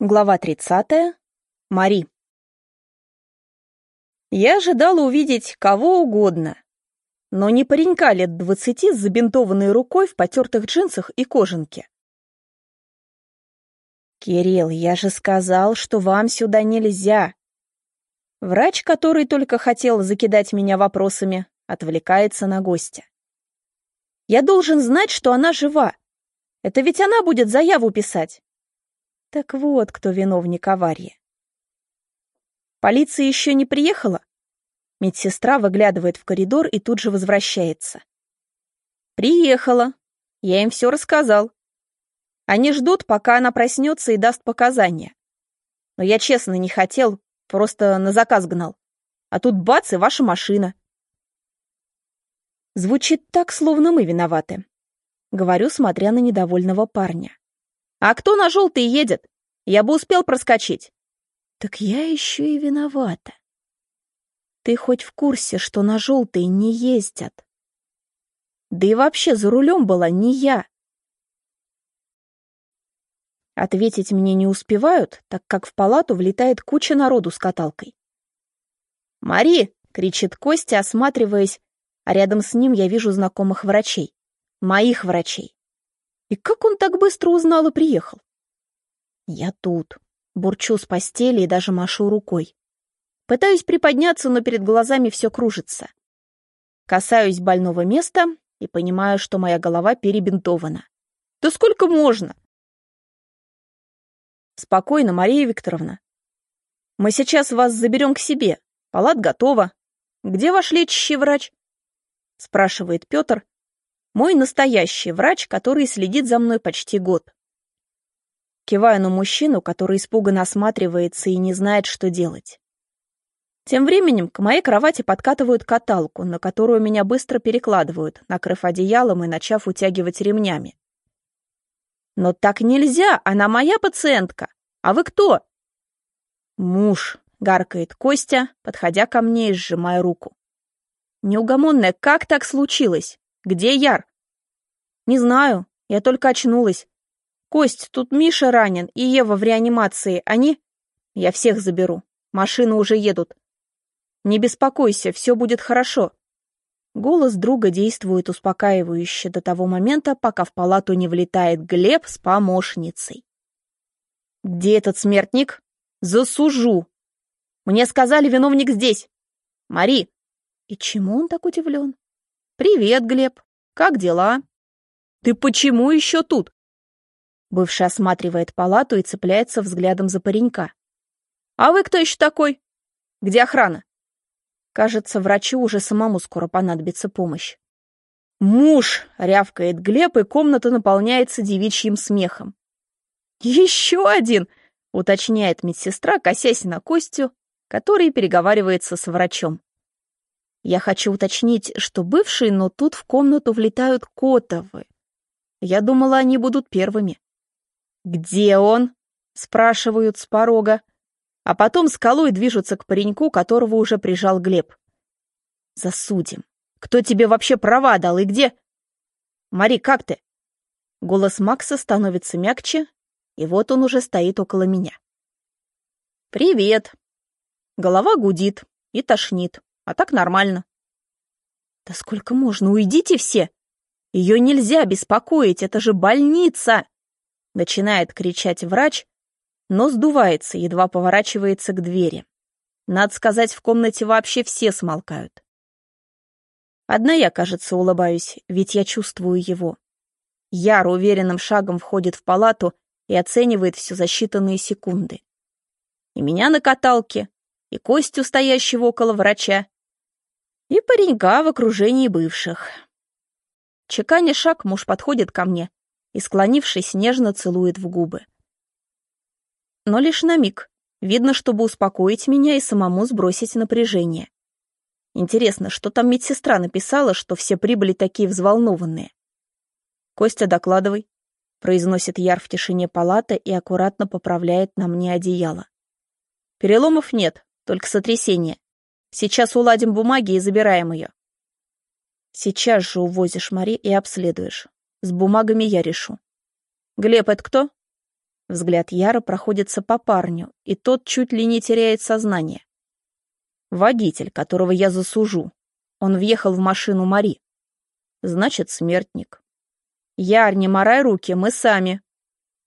Глава 30. Мари. Я ожидала увидеть кого угодно, но не паренька лет двадцати с забинтованной рукой в потертых джинсах и кожанке. «Кирилл, я же сказал, что вам сюда нельзя!» Врач, который только хотел закидать меня вопросами, отвлекается на гостя. «Я должен знать, что она жива. Это ведь она будет заяву писать. Так вот, кто виновник аварии. Полиция еще не приехала? Медсестра выглядывает в коридор и тут же возвращается. Приехала. Я им все рассказал. Они ждут, пока она проснется и даст показания. Но я честно не хотел, просто на заказ гнал. А тут бац, и ваша машина. Звучит так, словно мы виноваты. Говорю, смотря на недовольного парня. А кто на желтый едет? Я бы успел проскочить. Так я еще и виновата. Ты хоть в курсе, что на желтые не ездят? Да и вообще за рулем была не я. Ответить мне не успевают, так как в палату влетает куча народу с каталкой. «Мари!» — кричит Костя, осматриваясь, а рядом с ним я вижу знакомых врачей. Моих врачей. И как он так быстро узнал и приехал? Я тут. Бурчу с постели и даже машу рукой. Пытаюсь приподняться, но перед глазами все кружится. Касаюсь больного места и понимаю, что моя голова перебинтована. Да сколько можно? Спокойно, Мария Викторовна. Мы сейчас вас заберем к себе. Палат готова. Где ваш лечащий врач? Спрашивает Петр, мой настоящий врач, который следит за мной почти год. Киваю на мужчину, который испуганно осматривается и не знает, что делать. Тем временем к моей кровати подкатывают каталку, на которую меня быстро перекладывают, накрыв одеялом и начав утягивать ремнями. «Но так нельзя, она моя пациентка! А вы кто?» «Муж», — гаркает Костя, подходя ко мне и сжимая руку. «Неугомонная, как так случилось? Где Яр?» «Не знаю, я только очнулась. Кость, тут Миша ранен и Ева в реанимации. Они...» «Я всех заберу. Машины уже едут. Не беспокойся, все будет хорошо». Голос друга действует успокаивающе до того момента, пока в палату не влетает Глеб с помощницей. «Где этот смертник? Засужу! Мне сказали, виновник здесь. Мари!» И чему он так удивлен? «Привет, Глеб. Как дела?» «Ты почему еще тут?» Бывший осматривает палату и цепляется взглядом за паренька. «А вы кто еще такой? Где охрана?» Кажется, врачу уже самому скоро понадобится помощь. «Муж!» — рявкает Глеб, и комната наполняется девичьим смехом. «Еще один!» — уточняет медсестра, косясь на Костю, который переговаривается с врачом. Я хочу уточнить, что бывшие, но тут в комнату влетают Котовы. Я думала, они будут первыми. «Где он?» — спрашивают с порога. А потом скалой движутся к пареньку, которого уже прижал Глеб. «Засудим. Кто тебе вообще права дал и где?» «Мари, как ты?» Голос Макса становится мягче, и вот он уже стоит около меня. «Привет!» Голова гудит и тошнит. А так нормально. Да сколько можно? Уйдите все! Ее нельзя беспокоить, это же больница! Начинает кричать врач, но сдувается, едва поворачивается к двери. Надо сказать, в комнате вообще все смолкают. Одна я, кажется, улыбаюсь, ведь я чувствую его. Яр уверенным шагом входит в палату и оценивает все за считанные секунды. И меня на каталке, и Костю, стоящего около врача, и паренька в окружении бывших. Чеканя шаг, муж подходит ко мне и, склонившись, нежно целует в губы. Но лишь на миг. Видно, чтобы успокоить меня и самому сбросить напряжение. Интересно, что там медсестра написала, что все прибыли такие взволнованные? «Костя, докладывай», — произносит Яр в тишине палаты и аккуратно поправляет на мне одеяло. «Переломов нет, только сотрясение. Сейчас уладим бумаги и забираем ее. Сейчас же увозишь Мари и обследуешь. С бумагами я решу. Глеб, это кто? Взгляд Яра проходится по парню, и тот чуть ли не теряет сознание. Водитель, которого я засужу. Он въехал в машину Мари. Значит, смертник. Яр, не морай руки, мы сами.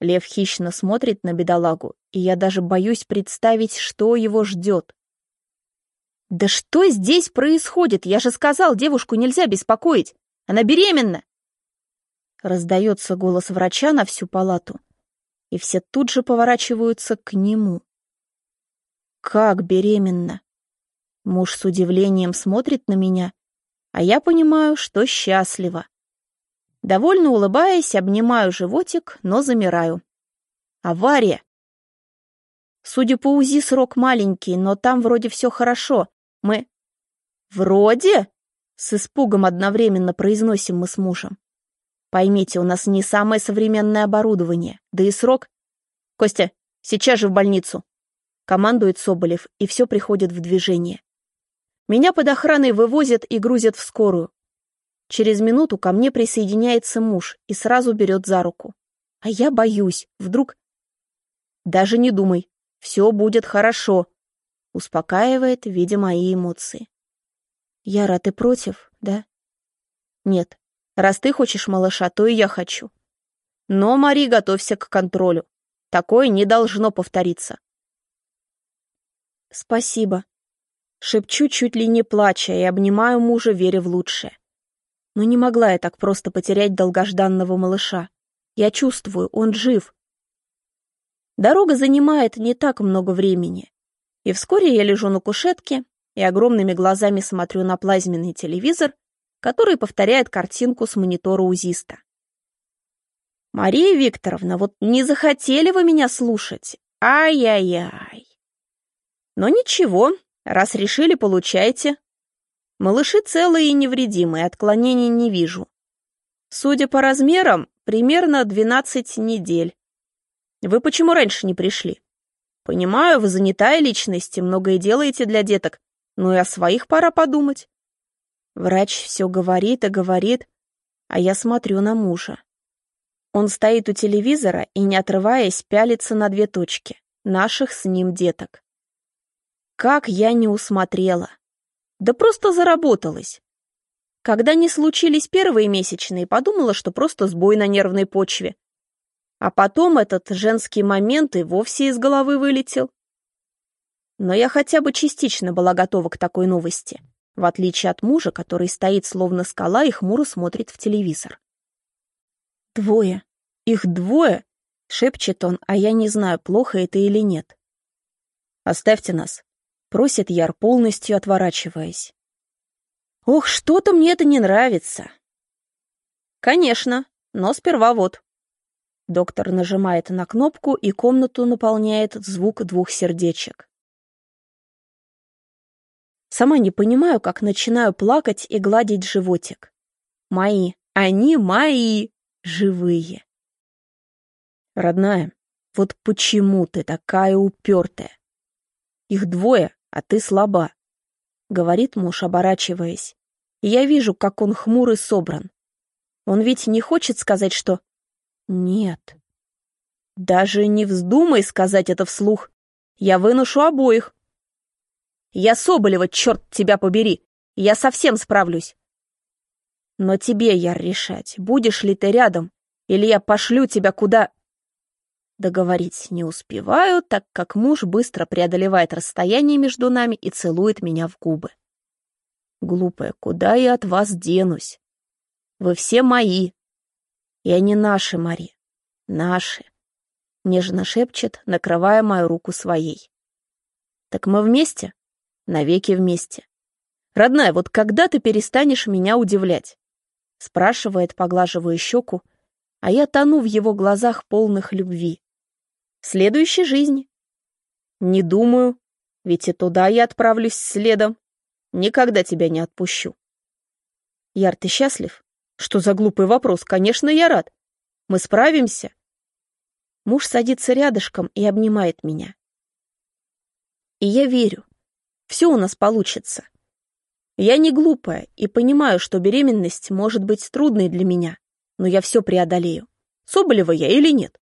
Лев хищно смотрит на бедолагу, и я даже боюсь представить, что его ждет. «Да что здесь происходит? Я же сказал, девушку нельзя беспокоить. Она беременна!» Раздается голос врача на всю палату, и все тут же поворачиваются к нему. «Как беременна?» Муж с удивлением смотрит на меня, а я понимаю, что счастлива. Довольно улыбаясь, обнимаю животик, но замираю. Авария! Судя по УЗИ, срок маленький, но там вроде все хорошо. Мы... Вроде? С испугом одновременно произносим мы с мужем. Поймите, у нас не самое современное оборудование, да и срок... Костя, сейчас же в больницу. Командует Соболев, и все приходит в движение. Меня под охраной вывозят и грузят в скорую. Через минуту ко мне присоединяется муж и сразу берет за руку. А я боюсь, вдруг... Даже не думай, все будет хорошо, успокаивает, видя мои эмоции. Яра, ты против, да? Нет, раз ты хочешь малыша, то и я хочу. Но, Мари, готовься к контролю. Такое не должно повториться. Спасибо. Шепчу, чуть ли не плача, и обнимаю мужа, веря в лучшее. Но не могла я так просто потерять долгожданного малыша. Я чувствую, он жив. Дорога занимает не так много времени. И вскоре я лежу на кушетке и огромными глазами смотрю на плазменный телевизор, который повторяет картинку с монитора УЗИста. «Мария Викторовна, вот не захотели вы меня слушать? Ай-яй-яй!» «Но ничего, раз решили, получайте. Малыши целые и невредимые, отклонений не вижу. Судя по размерам, примерно 12 недель. Вы почему раньше не пришли? Понимаю, вы занятая личность и многое делаете для деток, но и о своих пора подумать. Врач все говорит и говорит, а я смотрю на мужа. Он стоит у телевизора и, не отрываясь, пялится на две точки, наших с ним деток. Как я не усмотрела. Да просто заработалась. Когда не случились первые месячные, подумала, что просто сбой на нервной почве. А потом этот женский момент и вовсе из головы вылетел. Но я хотя бы частично была готова к такой новости, в отличие от мужа, который стоит словно скала и хмуро смотрит в телевизор. «Двое. Их двое?» — шепчет он, а я не знаю, плохо это или нет. «Оставьте нас», Просит Яр, полностью отворачиваясь. Ох, что-то мне это не нравится. Конечно, но сперва вот. Доктор нажимает на кнопку, и комнату наполняет звук двух сердечек. Сама не понимаю, как начинаю плакать и гладить животик. Мои, они мои, живые. Родная, вот почему ты такая упертая? Их двое, а ты слаба», — говорит муж, оборачиваясь. И я вижу, как он хмур и собран. Он ведь не хочет сказать, что... Нет. Даже не вздумай сказать это вслух. Я выношу обоих. Я Соболева, черт тебя побери. Я совсем справлюсь. Но тебе, Яр, решать, будешь ли ты рядом, или я пошлю тебя куда... Договорить не успеваю, так как муж быстро преодолевает расстояние между нами и целует меня в губы. Глупая, куда я от вас денусь? Вы все мои. И они наши, Мари. Наши. Нежно шепчет, накрывая мою руку своей. Так мы вместе? Навеки вместе. Родная, вот когда ты перестанешь меня удивлять? Спрашивает, поглаживая щеку, а я тону в его глазах полных любви следующей жизни. Не думаю, ведь и туда я отправлюсь следом. Никогда тебя не отпущу. Яр, ты счастлив? Что за глупый вопрос? Конечно, я рад. Мы справимся. Муж садится рядышком и обнимает меня. И я верю. Все у нас получится. Я не глупая и понимаю, что беременность может быть трудной для меня, но я все преодолею. Соболева я или нет?